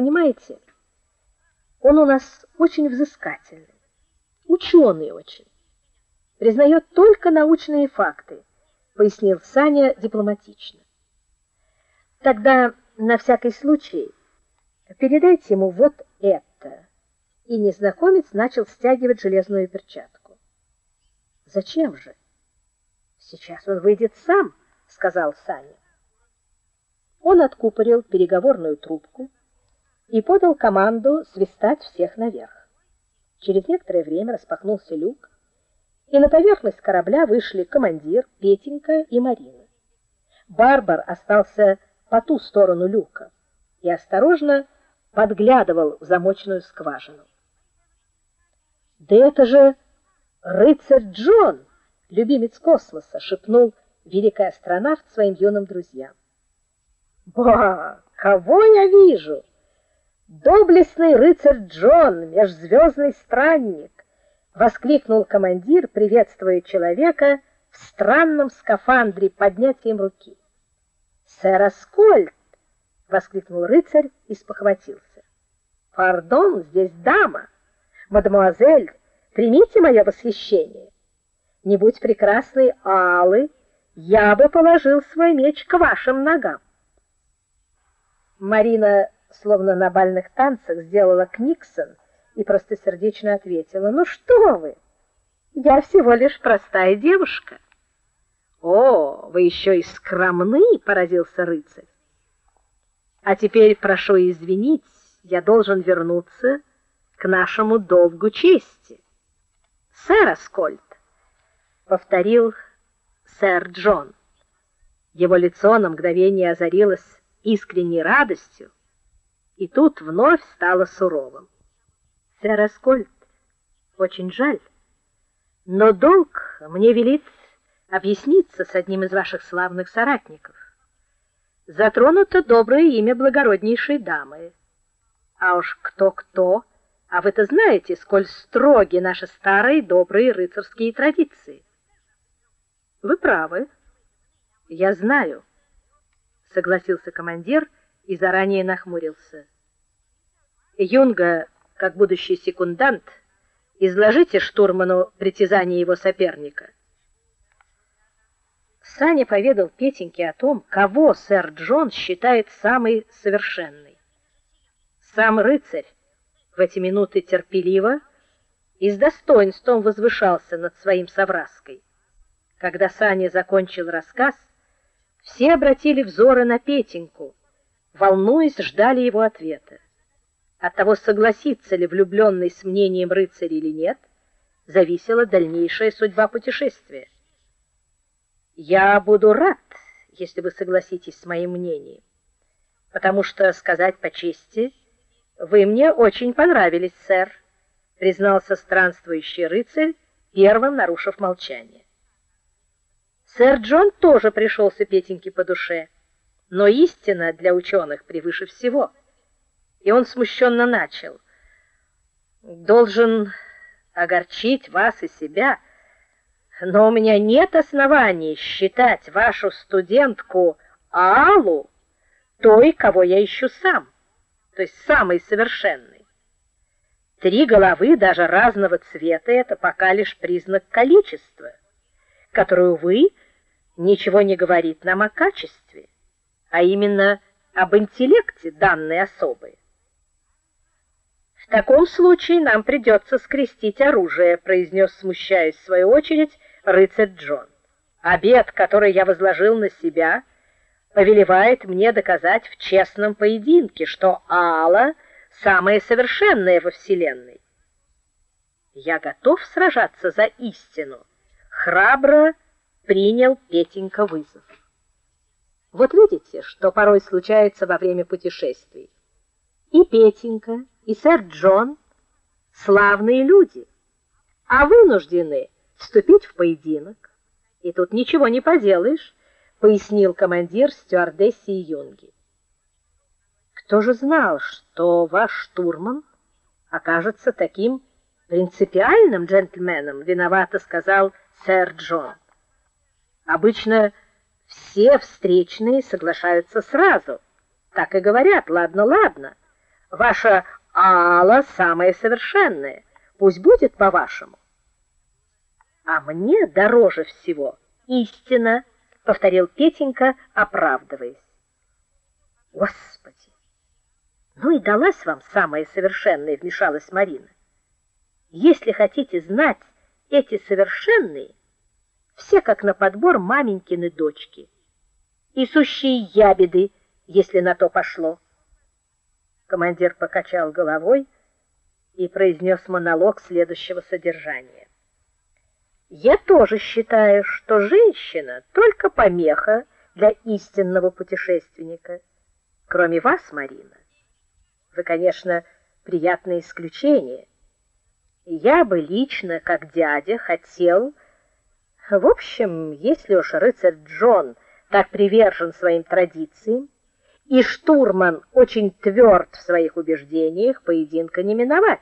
Понимаете? Он у нас очень взыскательный, ученый очень. Признает только научные факты, пояснил Саня дипломатично. Тогда на всякий случай передайте ему вот это. И незнакомец начал стягивать железную перчатку. Зачем же? Сейчас он выйдет сам, сказал Саня. Он откупорил переговорную трубку и подал команду свистать всех наверх. Через некоторое время распахнулся люк, и на поверхность корабля вышли командир, Петенька и Марина. Барбар остался по ту сторону люка и осторожно подглядывал в замочную скважину. "Да это же рыцарь Джон, любимец космоса", шепнул великий астронавт своим юным друзьям. "Ба, кого я вижу? Доблестный рыцарь Джон, межзвездный странник!" воскликнул командир, приветствуя человека в странном скафандре поднятием руки. "Сэр Аскольд!" воскликнул рыцарь и спохватился. "Пардон, здесь дама. Мадемуазель, примите мое восхищение. Не будь прекрасной Аллы, я бы положил свой меч к вашим ногам". Марина, словно на бальных танцах, сделала книксон и простосердечно ответила: "Ну что вы? Я всего лишь простая девушка". "О, вы еще и скромны", поразился рыцарь. "А теперь прошу извинить, я должен вернуться к нашему долгу чести". "Сэр Аскольд", повторил сэр Джон. Его лицо на мгновение озарилось искренней радостью, и тут вновь стало суровым. Сэр Аскольд, очень жаль, но долг мне велит объясниться с одним из ваших славных соратников. Затронуто доброе имя благороднейшей дамы. А уж кто-кто, а вы-то знаете, сколь строги наши старые добрые рыцарские традиции. Вы правы. Я знаю, согласился командир и заранее нахмурился. Юнга как будущий секундант, изложите штурману притязания его соперника. Саня поведал Петеньке о том, кого сэр Джон считает самой совершенной. Сам рыцарь в эти минуты терпеливо и с достоинством возвышался над своим совраской. Когда Саня закончил рассказ, все обратили взоры на Петеньку, волнуясь, ждали его ответа. От того, согласится ли влюбленный с мнением рыцаря или нет, зависела дальнейшая судьба путешествия. Я буду рад, если вы согласитесь с моим мнением, потому что сказать по чести, вы мне очень понравились, сэр, признался странствующий рыцарь, первым нарушив молчание. Сэр Джон тоже пришелся Петеньке по душе, но истина для ученых превыше всего. И он смущенно начал: "Должен огорчить вас и себя, но у меня нет оснований считать вашу студентку Аллу той, кого я ищу сам, то есть самой совершенной. Три головы даже разного цвета это пока лишь признак количества, которое вы ничего не говорит нам о качестве, а именно об интеллекте данной особы. В таком случае нам придется скрестить оружие, произнес, смущаясь в свою очередь, рыцарь Джон. Обет, который я возложил на себя, повелевает мне доказать в честном поединке, что Алла самая совершенная во вселенной. Я готов сражаться за истину, храбро принял Петенька вызов. Вот видите, что порой случается во время путешествий. И Петенька, и сэр Джон славные люди, а вынуждены вступить в поединок. И тут ничего не поделаешь, пояснил командир стюардессы Юнги. Кто же знал, что ваш штурман окажется таким принципиальным джентльменом, виновато сказал сэр Джон. Обычно все встречные соглашаются сразу. Так и говорят: "Ладно, ладно". Ваша Алла самая совершенная. Пусть будет по-вашему. А мне дороже всего истина, повторил Петенька, оправдываясь. Господи. Ну и далась вам самая совершенная, вмешалась Марина. Если хотите знать, эти совершенные все как на подбор маменькины дочки. И сущие ябеды, если на то пошло. Командир покачал головой и произнес монолог следующего содержания. Я тоже считаю, что женщина только помеха для истинного путешественника. Кроме вас, Марина. Вы, конечно, приятное исключение. Я бы лично, как дядя, хотел... В общем, если уж рыцарь Джон так привержен своим традициям, и штурман очень тверд в своих убеждениях, поединка не миновать.